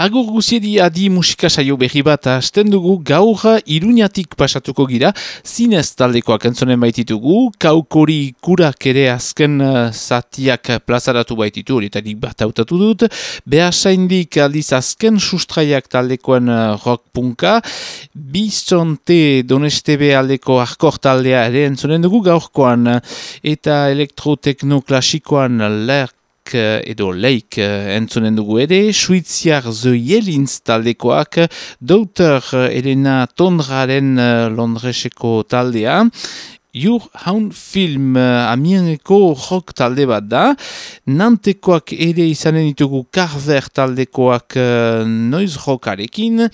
Agur guziedi adi musika saio berri bat hasten dugu gaur iruñatik pasatuko gira, zinez taldekoak entzonen baititugu, kaukori kurak ere azken uh, zatiak plazaratu baititu, horietarik bat hautatu dut, behasaindik aldiz azken sustraiak taldekoen uh, rock punka, bizonte donestebe aldeko arkor taldea ere entzonen dugu gaurkoan, eta elektrotekno klasikoan lerk Eh, edo leik uh, entzunen dugu ere, suiziar The Yelins taldekoak, Dr. Elena Tondraren uh, Londreseko taldea, Jur haun film uh, amieneko rock talde bat da. Nantekoak ere izanen ditugu Carver taldekoak uh, noiz rockarekin.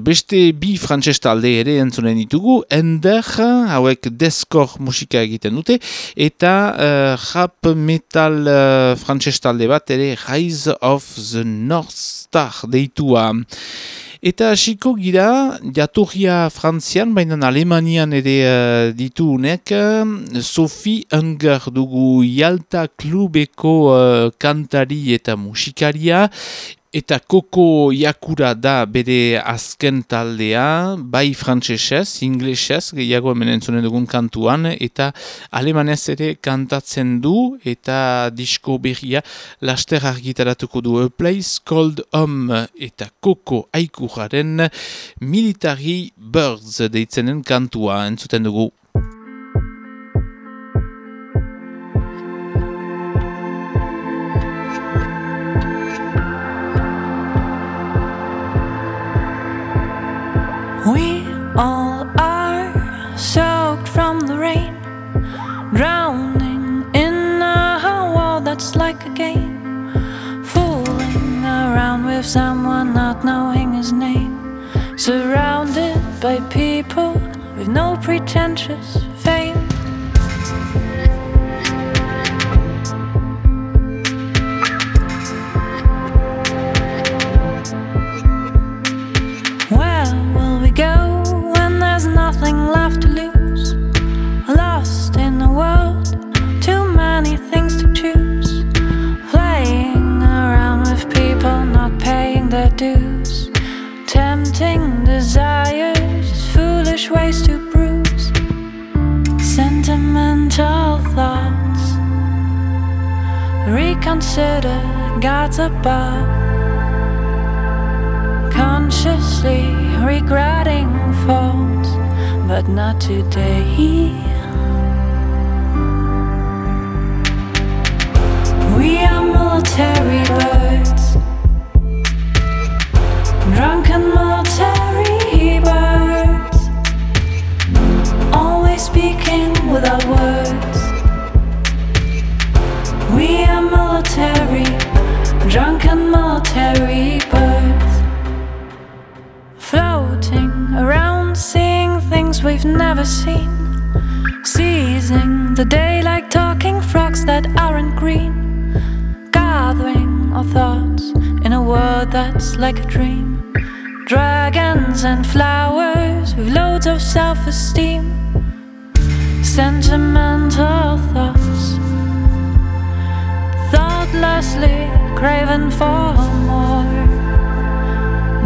Beste bi frantses talde ere entzunen ditugu. Ender, hauek deskor musika egiten dute. Eta uh, rap metal uh, frantses talde bat ere Rise of the North Star deitua. Eta hasiko gira, jatorria frantzian, baina alemanian ere uh, ditu unek, Sophie Unger dugu Yalta Klubeko uh, kantari eta musikaria, Eta koko jakura da bere azken taldea, bai frantsesez, inglesez, gehiago hemen entzunen dugun kantuan, eta alemanez ere kantatzen du, eta disko berria laster argitaratuko du A Place Called Home, eta koko aikuraren Military Birds deitzenen kantua entzuten dugu. Our thoughts in a world that's like a dream. Dragons and flowers with loads of self esteem, sentimental thoughts, thoughtlessly craving for more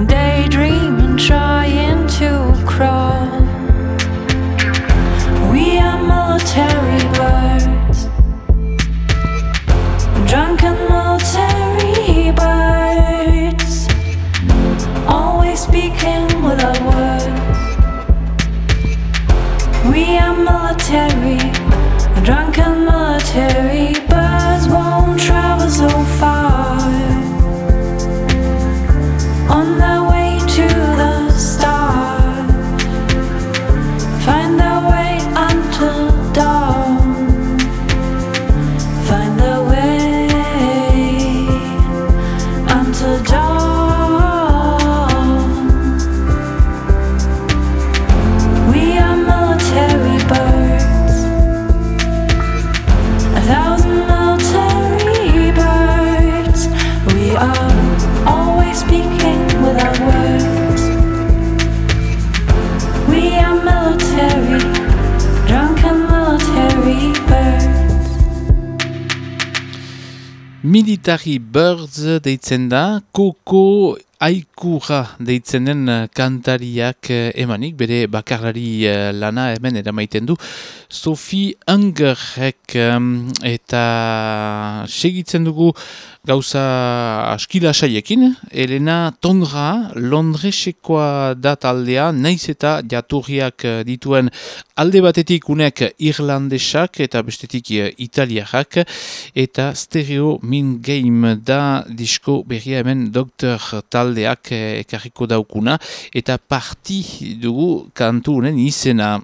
daydreaming, trying to crawl. We are military birds, military birds. Deitzen da, koko aikura deitzen den eh, kantariak eh, emanik, bere bakarlari eh, lana hemen eramaiten du. Sophie Ungerrek eta segitzen dugu gauza askila saiekin, Elena Tondra, Londresekoa da taldea, naiz eta jaturriak eh, dituen alde batetik unek irlandesak eta bestetik eh, italiak, eta stereo min game da disko berria hemen doktor taldeak eh, ekarriko daukuna, eta parti dugu kantu unen izena.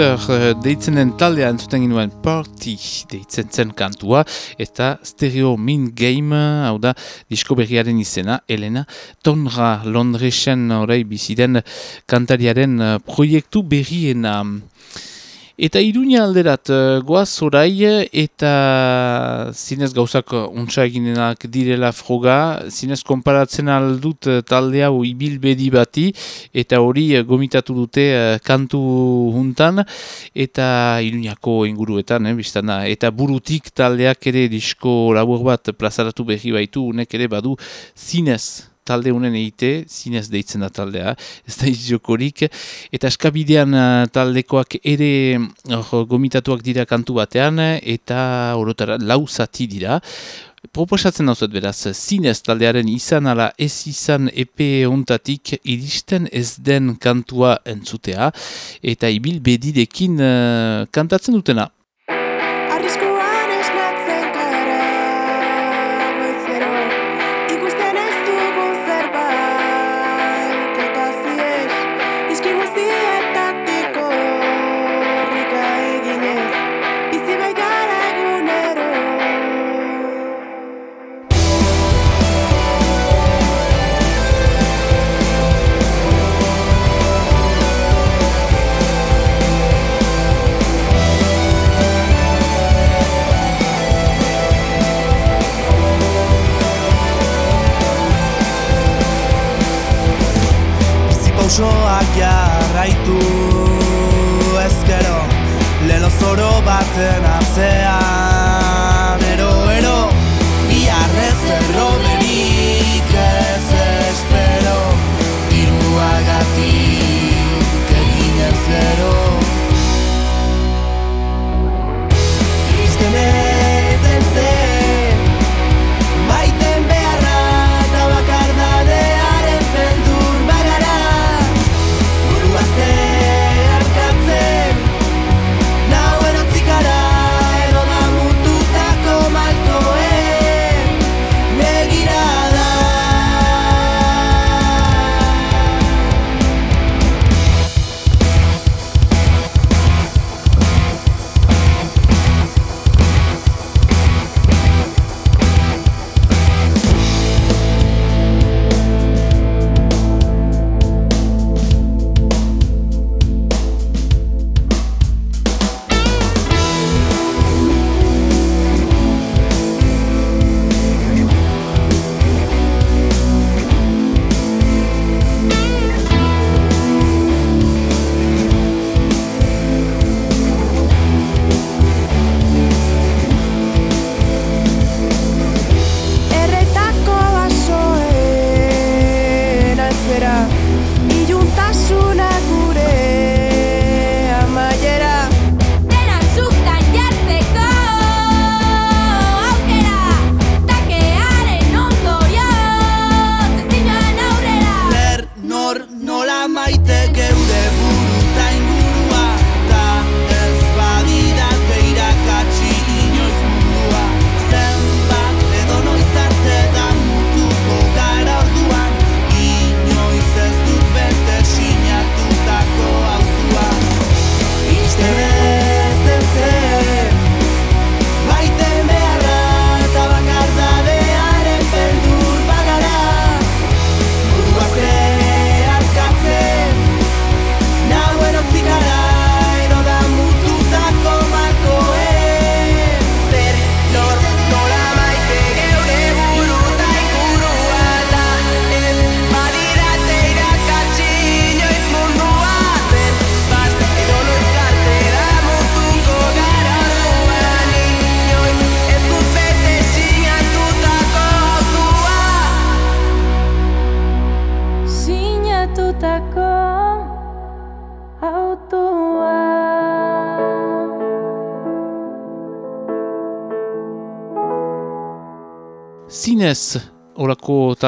Scooter uh, deitzen den taldea entzuten ginuen Party deitzen zen kantua eta Stereo Min Game hau da disko berriaren izena Elena Tonra Londresen orai biziden kantariaren proiektu berriena Eta iruña alderat uh, goaz orai eta zinez gauzak untsa eginenak direla froga, zinez konparatzen aldut uh, talde hau ibilbedi bati eta hori uh, gomitatu dute kantu juntan eta iruñako inguruetan, eh, biztana. eta burutik taldeak ere disko labur bat plazaratu behi baitu, unek ere badu zinez talde honen egite, zinez deitzen da taldea, ez da iziokorik, eta eskabidean uh, taldekoak ere or, gomitatuak dira kantu batean, eta orotara lau zati dira. Proposatzen hau beraz, zinez taldearen izan ala ez izan epe ontatik iristen ez den kantua entzutea, eta ibil bedidekin uh, kantatzen dutena. Osoak jarraitu. Ezkero Lelo zoro baten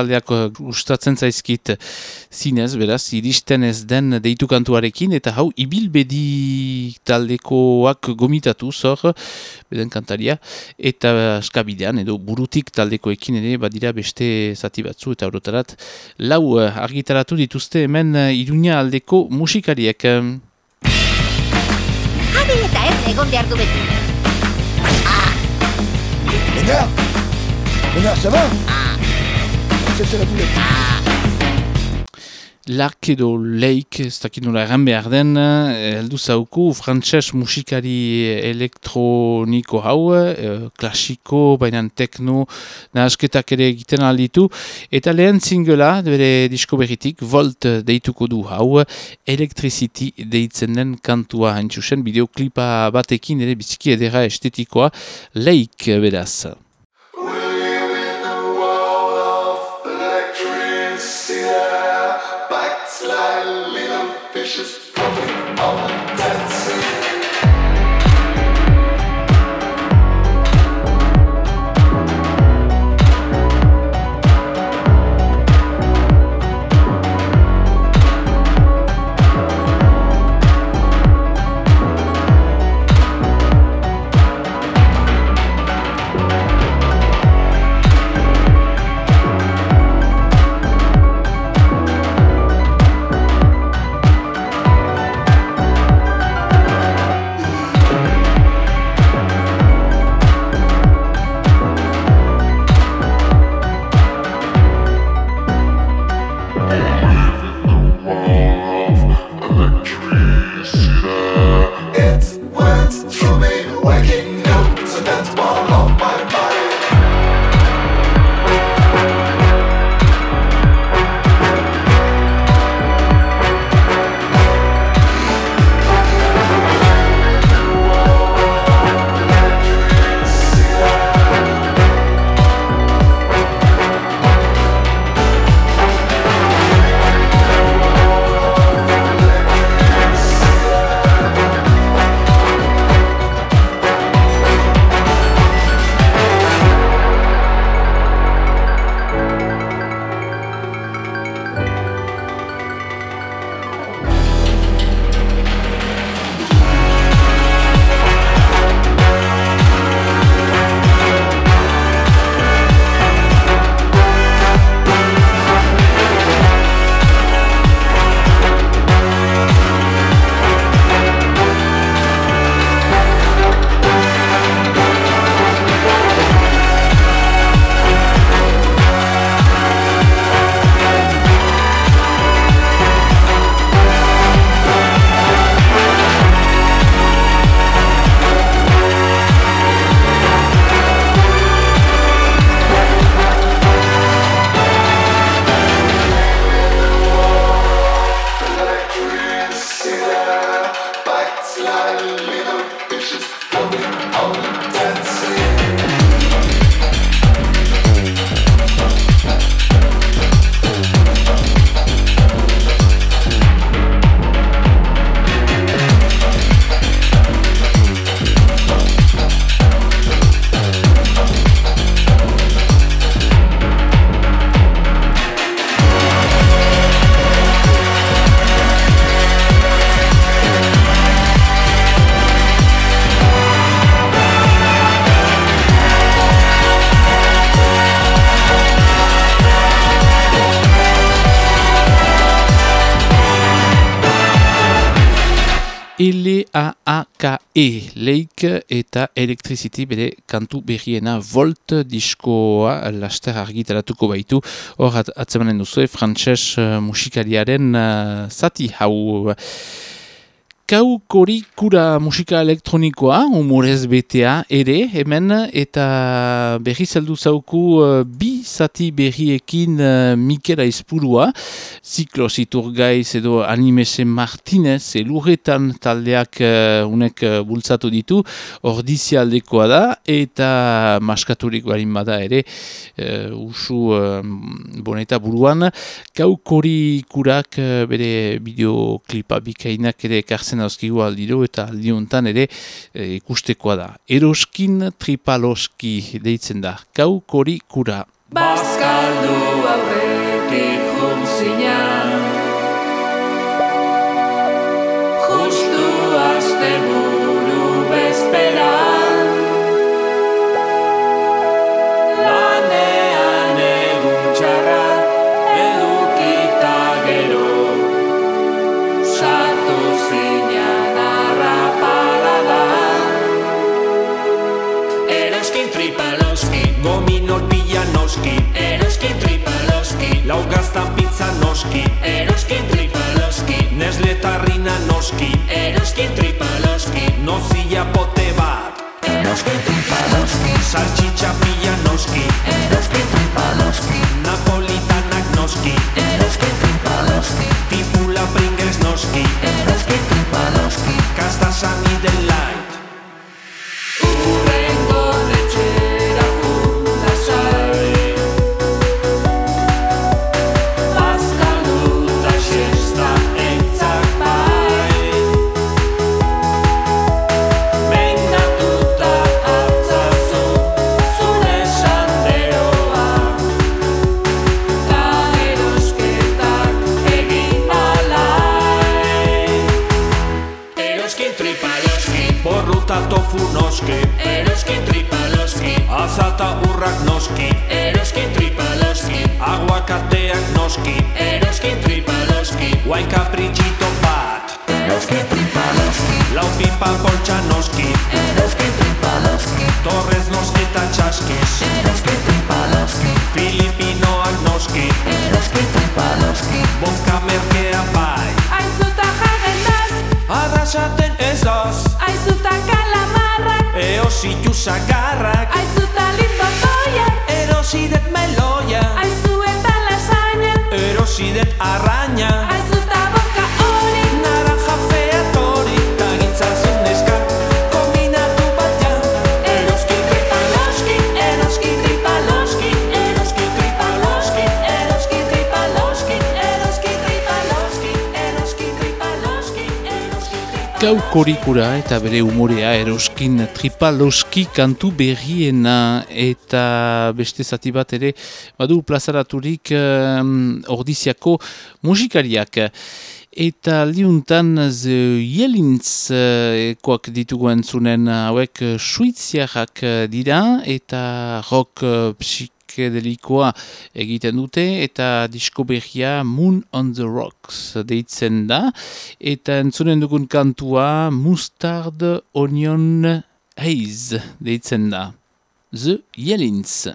taldeak gustatzen zaizkit zinez, beraz, iristen ez den deitu kantuarekin, eta hau, ibilbedi taldekoak gomitatu zor, beden kantaria, eta eskabidean, edo burutik taldekoekin ere, badira beste zati batzu, eta orotarat, lau uh, argitaratu dituzte hemen uh, iruña aldeko musikariek. egon behar du beti. Ménard Ménard, ça va Ça, c'est la boulette. Lark edo Lake, ez dakit nola erran behar den, eh, heldu zauku frantses musikari elektroniko hau, eh, klasiko, baina tekno, nahasketak ere egiten alditu, eta lehen zingela, bere disko berritik, Volt deituko du hau, Electricity deitzen den kantua haintzusen, bideoklipa batekin ere biziki edera estetikoa, Lake beraz. L-A-A-K-E, Lake eta Electricity bere kantu berriena Volt diskoa laster argitaratuko baitu. Hor at atzemanen duzu, frantses uh, musikariaren uh, zati hau. Kau kori kura musika elektronikoa, humorez betea ere, hemen, eta berri zeldu zauku uh, bi zati berriekin uh, Mikel Aizpurua, Ziklos Iturgaiz edo Animese Martinez, elurretan taldeak uh, unek uh, bultzatu ditu, ordizialdekoa da, eta maskaturik barin bada ere, uh, usu uh, boneta buruan, kau kori kurak uh, bere bideoklipa bikainak ere kartzen dauzkigu aldiro eta aldiuntan ere e, ikustekoa da. Eroskin tripaloski deitzen da. Kau kori kura. Bazkaldu aurretik noski Eroski tripaloski. Lau gaztan pizza noski. Eroski tripaloski. Nesle tarrina noski. Eroski tripaloski. Nozia pote bat. Eroski tripaloski. Salchicha pila noski. Eroski tripaloski. Napolitanak korikura eta bere umorea eroskin tripaloski kantu berriena eta beste zati bat ere badu plazaraturik um, ordiziako musikariak. Eta liuntan The Yelins uh, ekoak ditugu entzunen hauek uh, suiziarrak uh, dira eta rock uh, psikedelikoa egiten dute eta disko berria Moon on the Rocks deitzen da. Eta entzunen dugun kantua Mustard Onion Haze deitzen da. The Yelins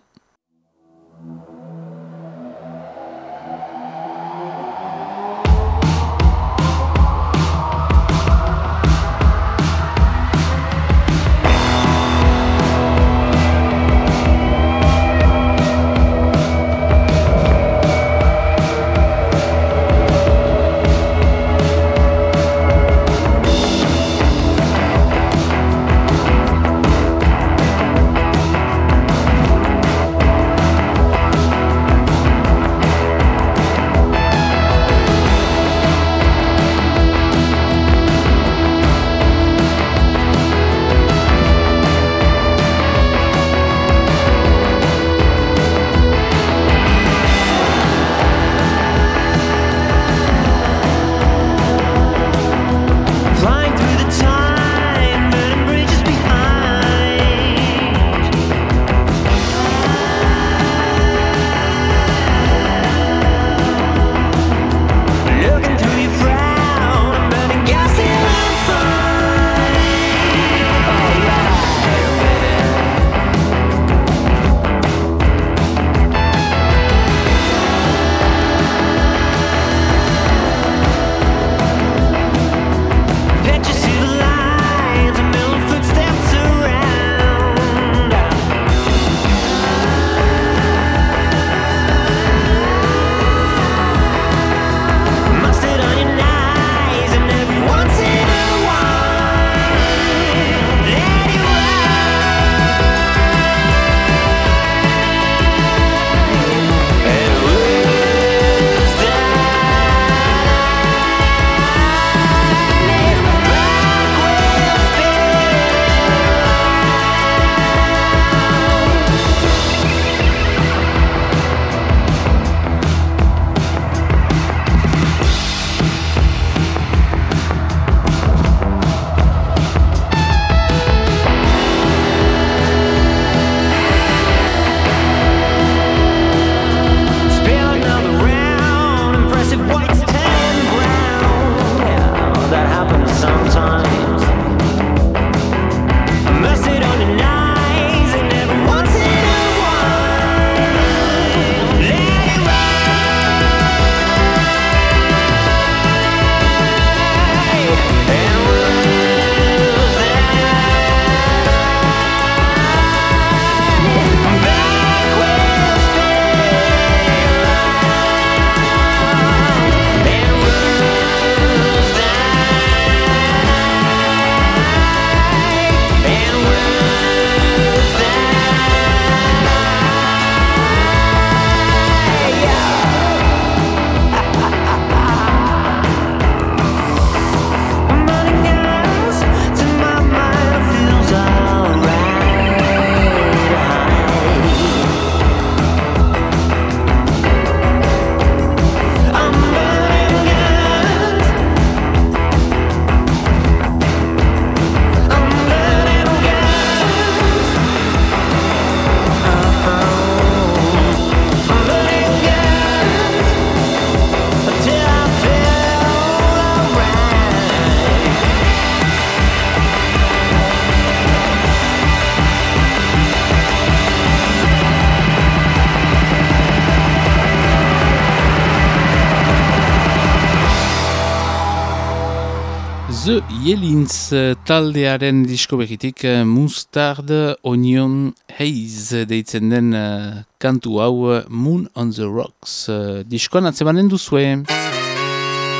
Yelins eh, taldearen disko begitik eh, Mustard Onion Haze deitzen den eh, kantu hau eh, Moon on the Rocks uh, diskoan atzemanen duzue. Yeah.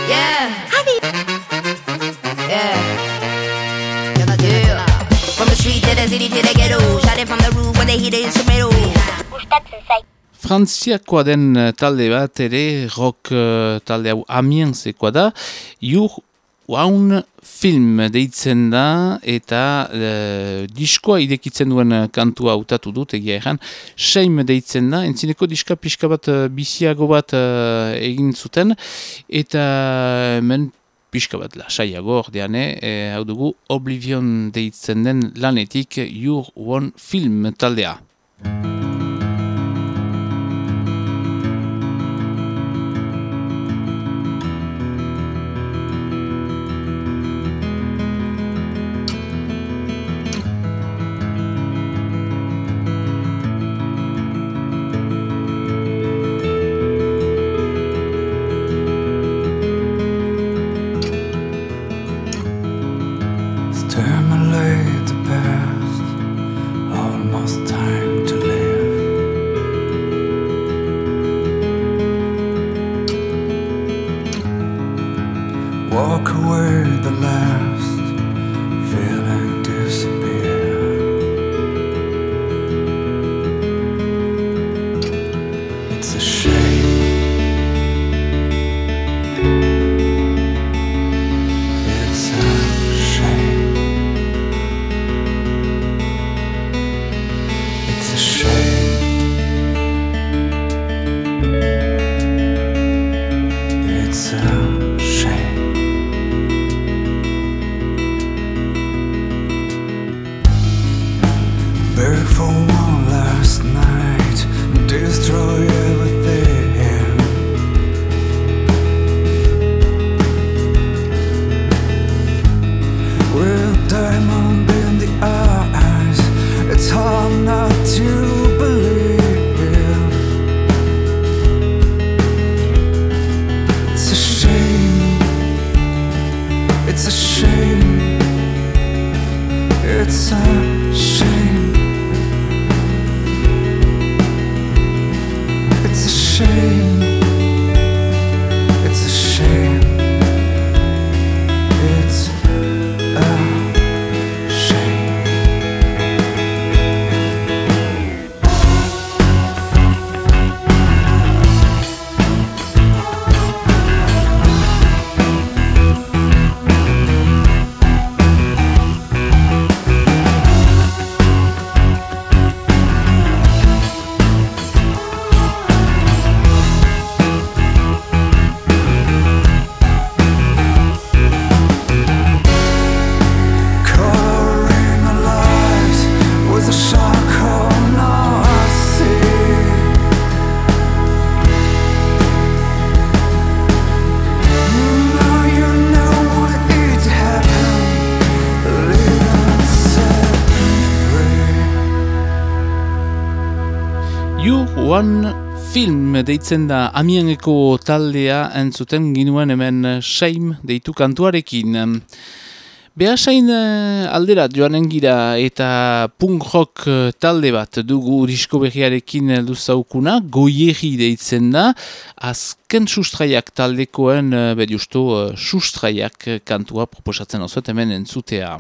Yeah. Yeah, yeah. From the street to the city to the ghetto. Shot it from the roof when they hit the instrumental. Frantziakoa den eh, talde bat ere rock eh, talde hau amienzekoa da. Jur Waun film deitzen da eta e, diskoa idekitzen duen kantua hautatu dut egia egan. Seim deitzen da, entzineko diska pixka bat eh, biziago bat eh, egin zuten eta hemen pixka bat lasaiago ordeane, e, hau dugu Oblivion deitzen den lanetik Your One Film taldea. word the last. One Film deitzen da amieneko taldea entzuten ginuen hemen Shame deitu kantuarekin. Behasain eh, aldera joanen gira eta punk rock eh, talde bat dugu disko berriarekin heldu zaukuna, goieri deitzen da, azken sustraiak taldekoen, eh, be justu, eh, sustraiak kantua proposatzen osoet hemen entzutea.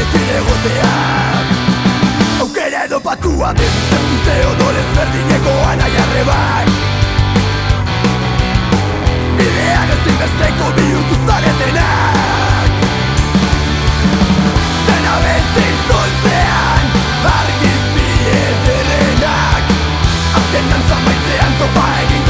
Elkarrekin egotea Aukera edo patua Ez dute odorez berdineko anai arrebak Bidean ezinbesteko bihurtu zaretenak. Dena bentzin zultzean Argiz biederenak Azken dantza maitzean topa egingo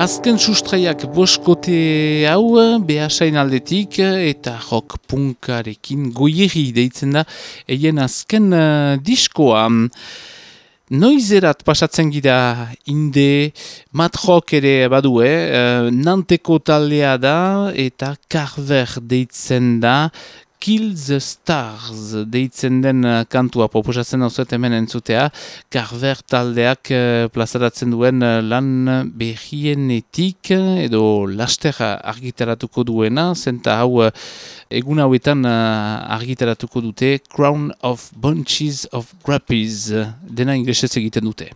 Azken sustraiak boskote hau behasain aldetik eta rock punkarekin goieri deitzen da eien azken uh, diskoa. Noizerat pasatzen gira inde matrok ere badue, uh, nanteko taldea da eta karver deitzen da Kill the Stars deitzen den uh, kantua proposatzen hau hemen entzutea, Carver taldeak uh, plazaratzen duen uh, lan behienetik edo laster argitaratuko duena, zenta hau egun hauetan argitaratuko dute Crown of Bunches of Grappies dena inglesez egiten dute.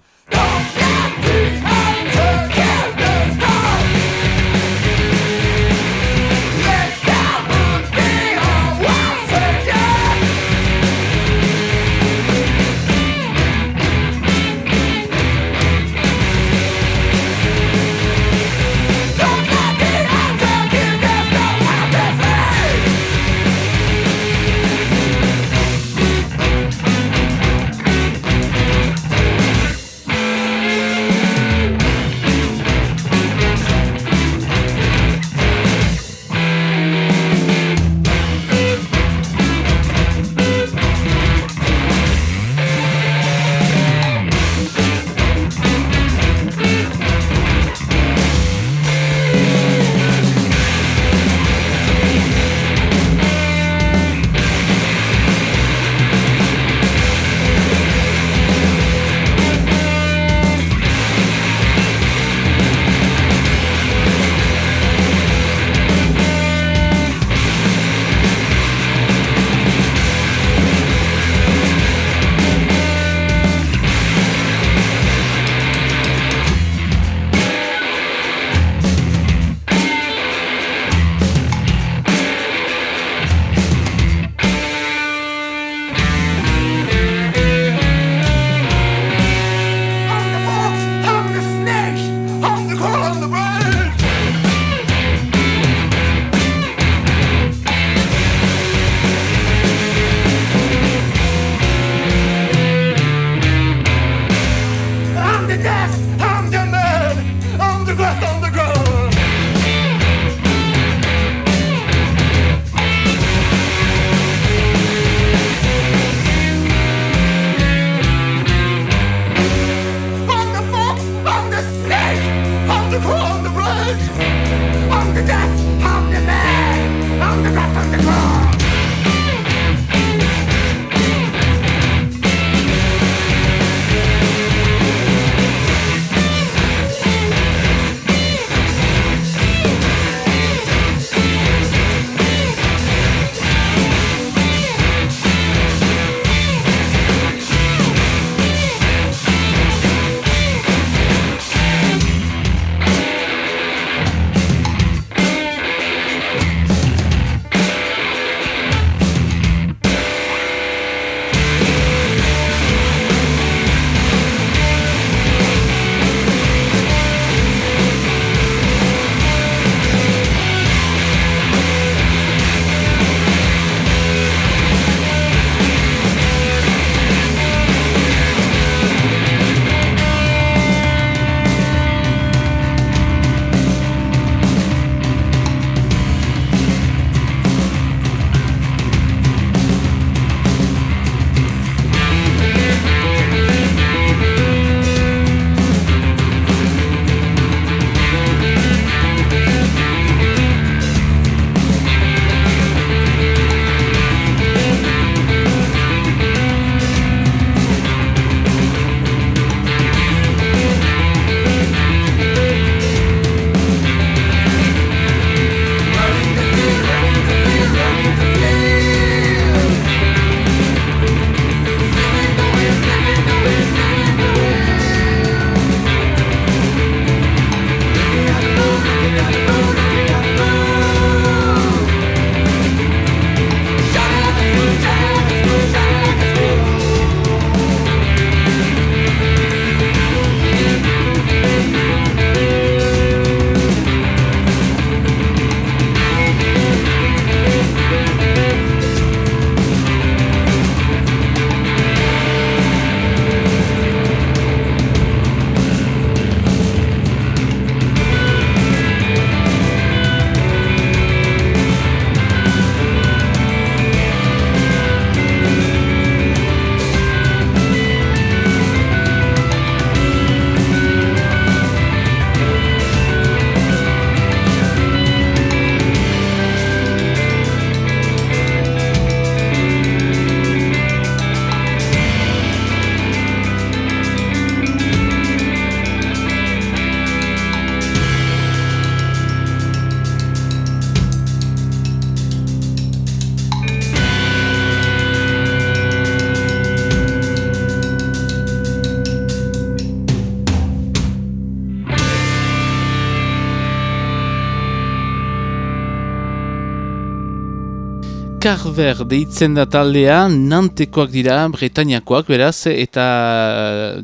Carver deitzen da taldea, nantekoak dira, bretainiakoak beraz, eta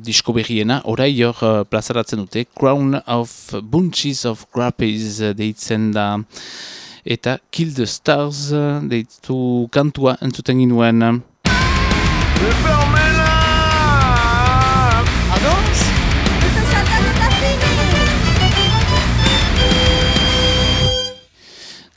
disko berriena, orai hor uh, plazaratzen dute, Crown of Bunches of Grappies deitzen da, eta Kill the Stars deitu kantua entzuten ginuen.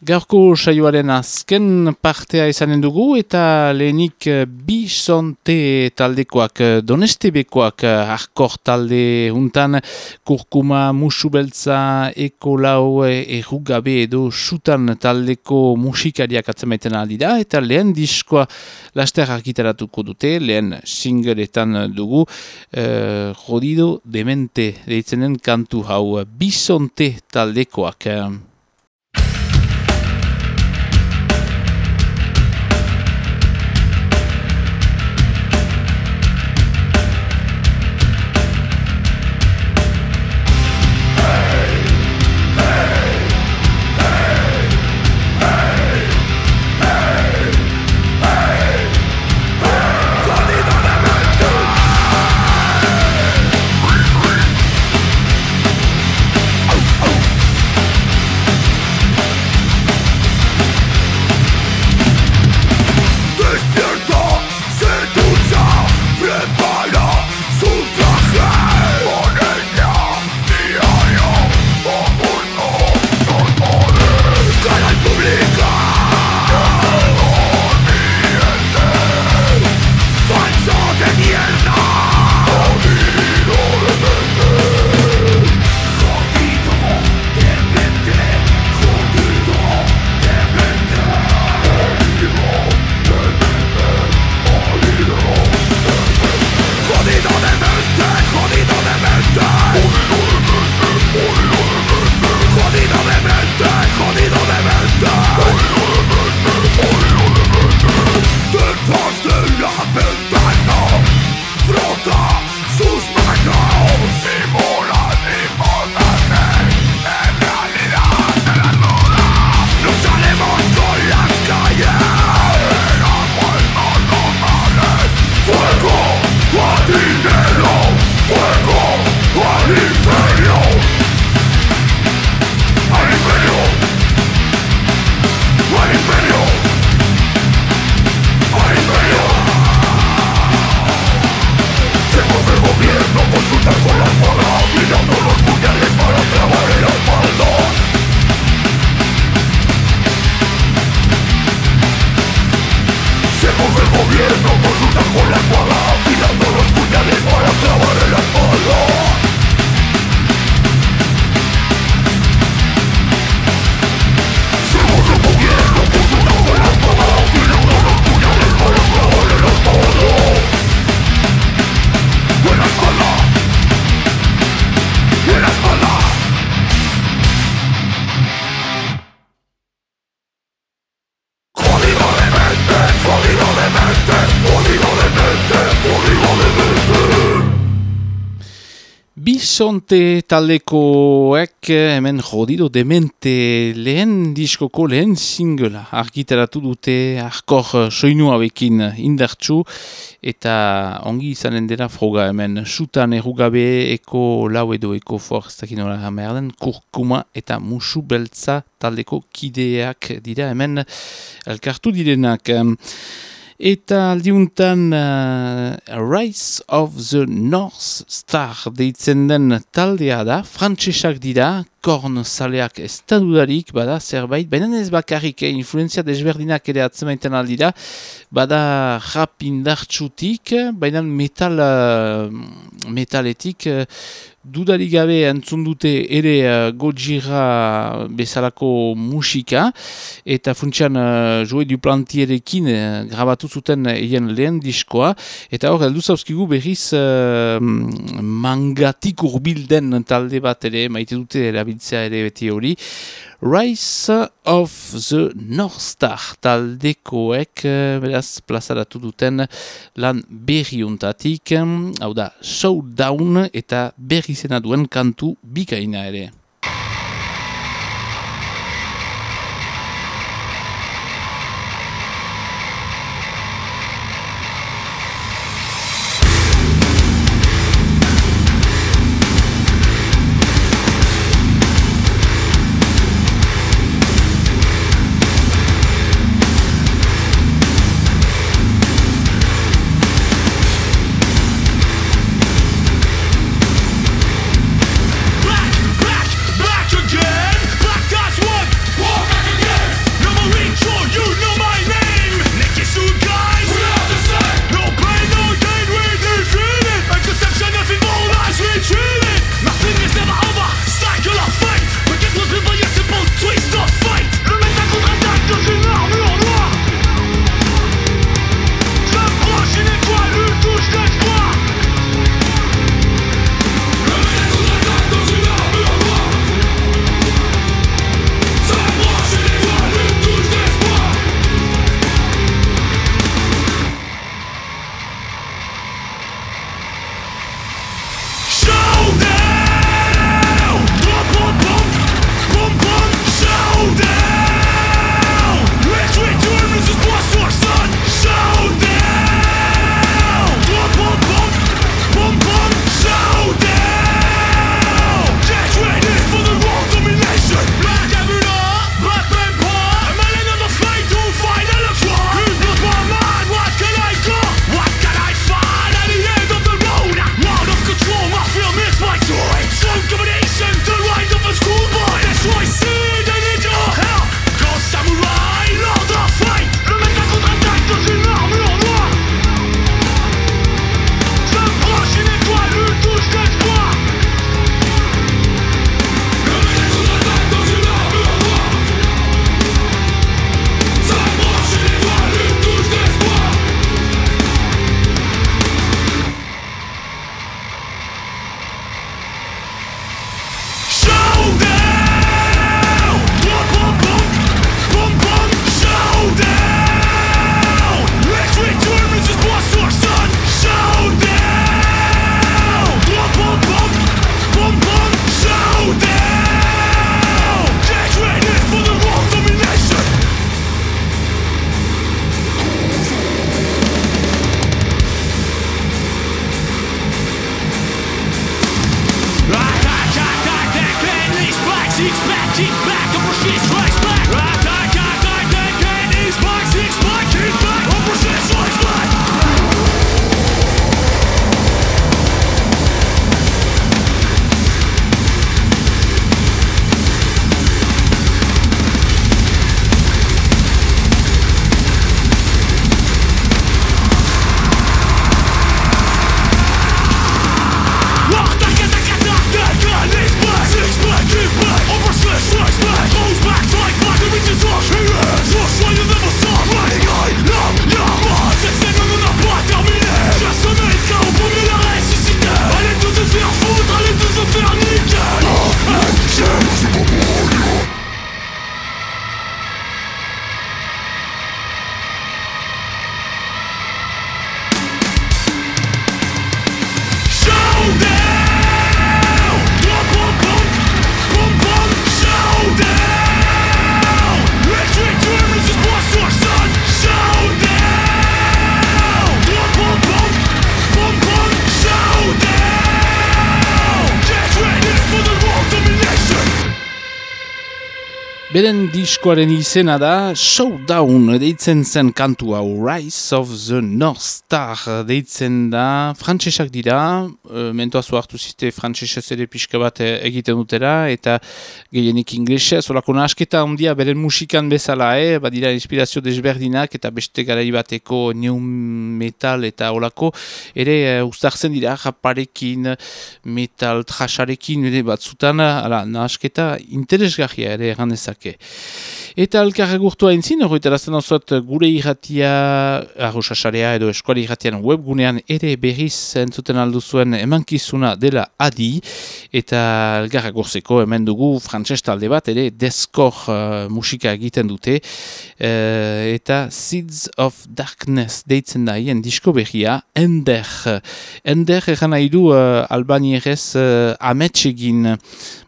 Gaurko saioaren azken partea izanen dugu eta lehenik eh, bi sonte taldekoak, eh, donestebekoak arkor talde untan kurkuma, musu beltza, eko lau, errugabe edo sutan taldeko musikariak atzemaiten aldi da eta lehen diskoa laster argitaratuko dute, lehen singleetan dugu uh, jodido demente deitzenen kantu hau bi sonte taldekoak. Bisonte taldekoek hemen jodido demente lehen diskoko lehen singela argitaratu dute arkor soinu hauekin indartsu eta ongi izanen dela froga hemen sutan errugabe eko lau edo eko for ez dakit nola merden kurkuma eta musu beltza taldeko kideak dira hemen elkartu direnak. Eta aldiuntan uh, Rise of the North Star deitzen den taldea da, frantsesak dira, korn zaleak ez da dudarik, bada zerbait, baina ez bakarrik, eh, influenzia desberdinak ere atzemaiten aldira, bada rap indartsutik, baina metal, uh, metaletik, uh, dudarik gabe entzun dute ere uh, Gojira bezalako musika eta funtsian uh, Joe Duplantierekin uh, grabatu zuten eien lehen diskoa eta hor heldu zauzkigu berriz uh, mangatik urbilden talde bat ere maite dute erabiltzea ere beti hori. Rise of the North Star taldekoek eh, beraz plazaratu duten lan berriuntatik, hau da Showdown eta berri zena duen kantu bikaina ere. Diskoaren izena da Showdown deitzen zen kantu hau Rise of the North Star deitzen da frantsesak dira e, mentoazu hartu ziste frantsesez ere pixka bat e, egiten dutera eta gehienik inglesez olako nasketa handia beren musikan bezala e, badira inspirazio desberdinak eta beste garai bateko new metal eta olako ere e, uztartzen dira japarekin metal trasharekin ere batzutan ala, nasketa interesgarria ere egan dezake. Eta elkarra gurtu hain zin, horretarazten osuat gure irratia, arrosasarea edo eskuali irratian webgunean ere berriz entzuten aldu zuen emankizuna dela adi, eta elkarra gurzeko hemen dugu frantses talde bat, ere deskor uh, musika egiten dute, eh, eta Seeds of Darkness deitzen da hien disko berria, Ender. Ender egan nahi du uh, albanierez uh, ametsegin,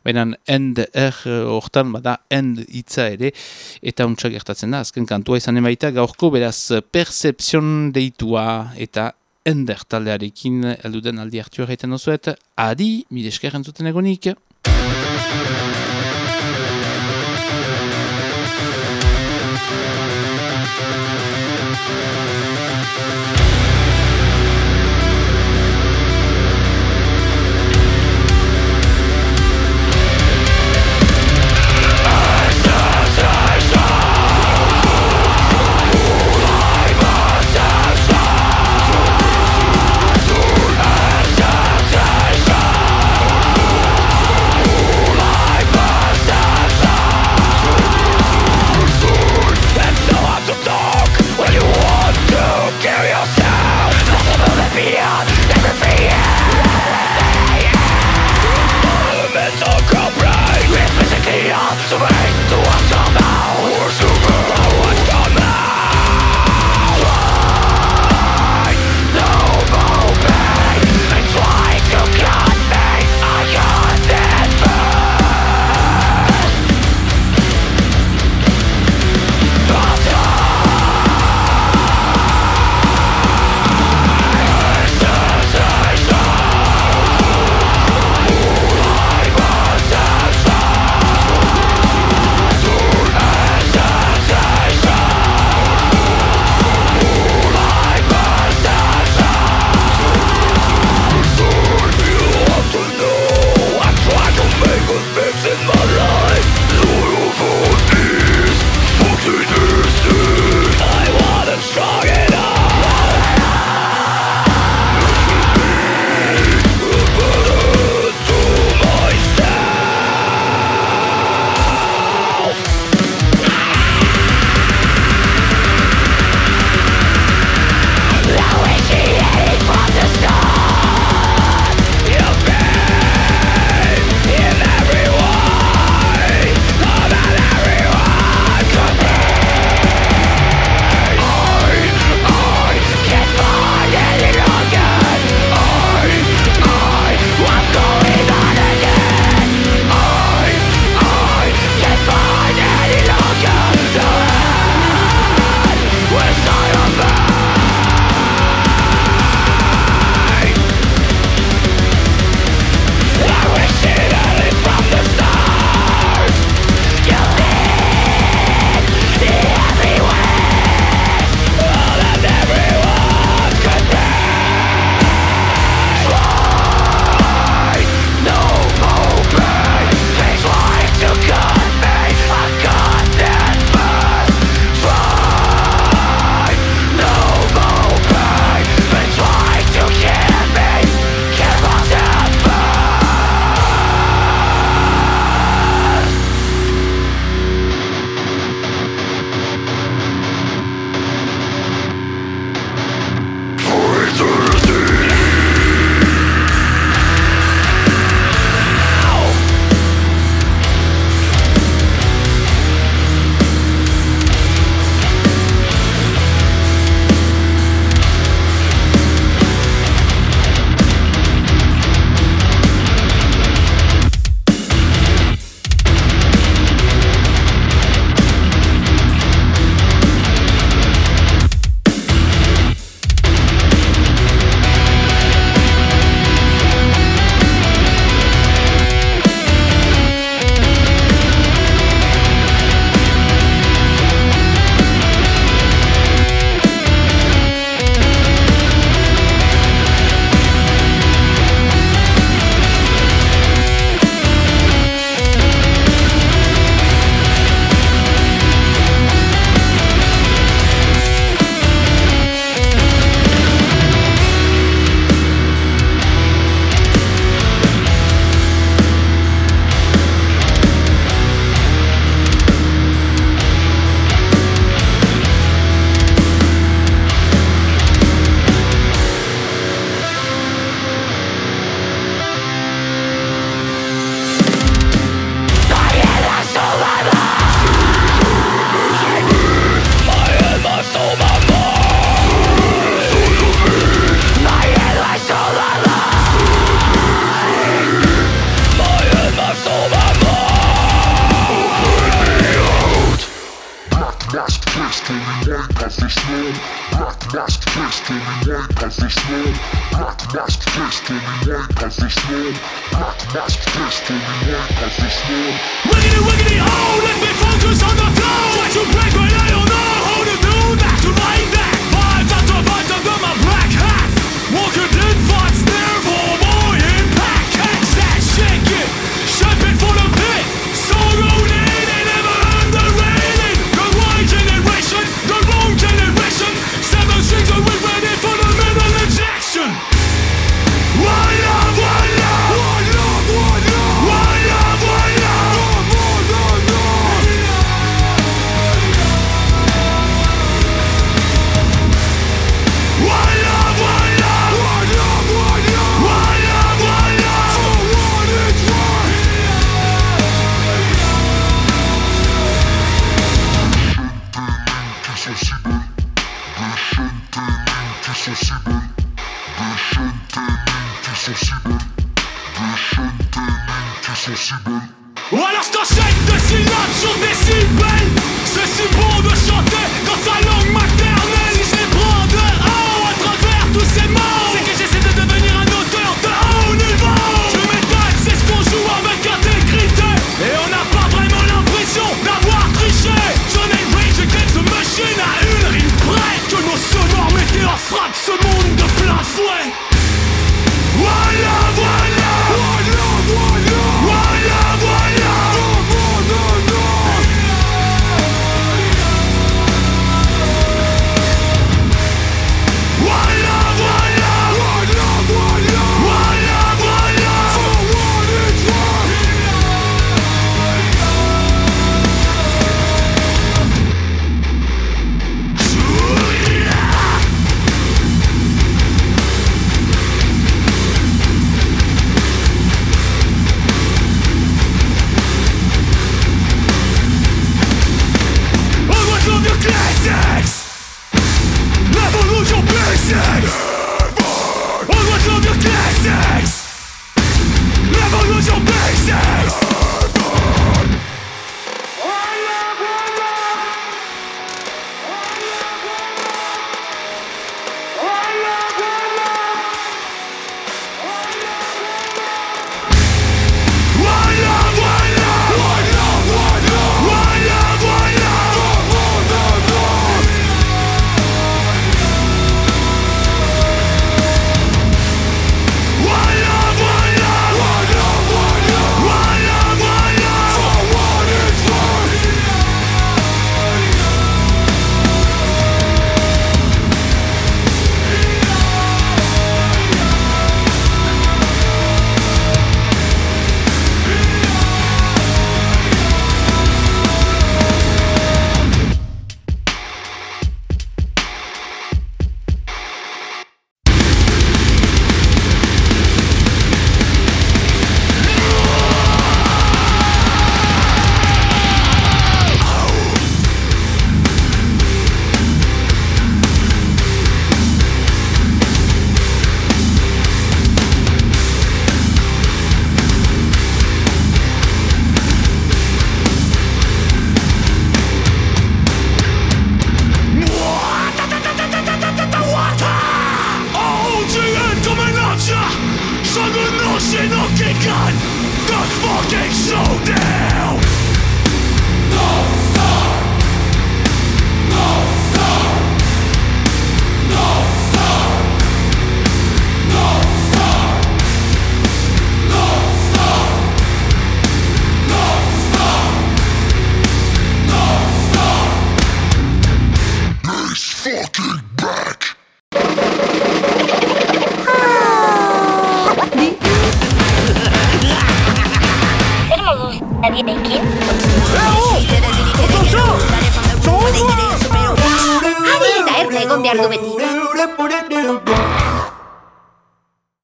baina end er hortan bada end hitza ere eta untsa gertatzen da. Azken kantua izan emaita gaurko beraz percepzion deitua eta ender taldearekin elduden aldi hartu erraiten osuet adi, mide esker entzuten egonik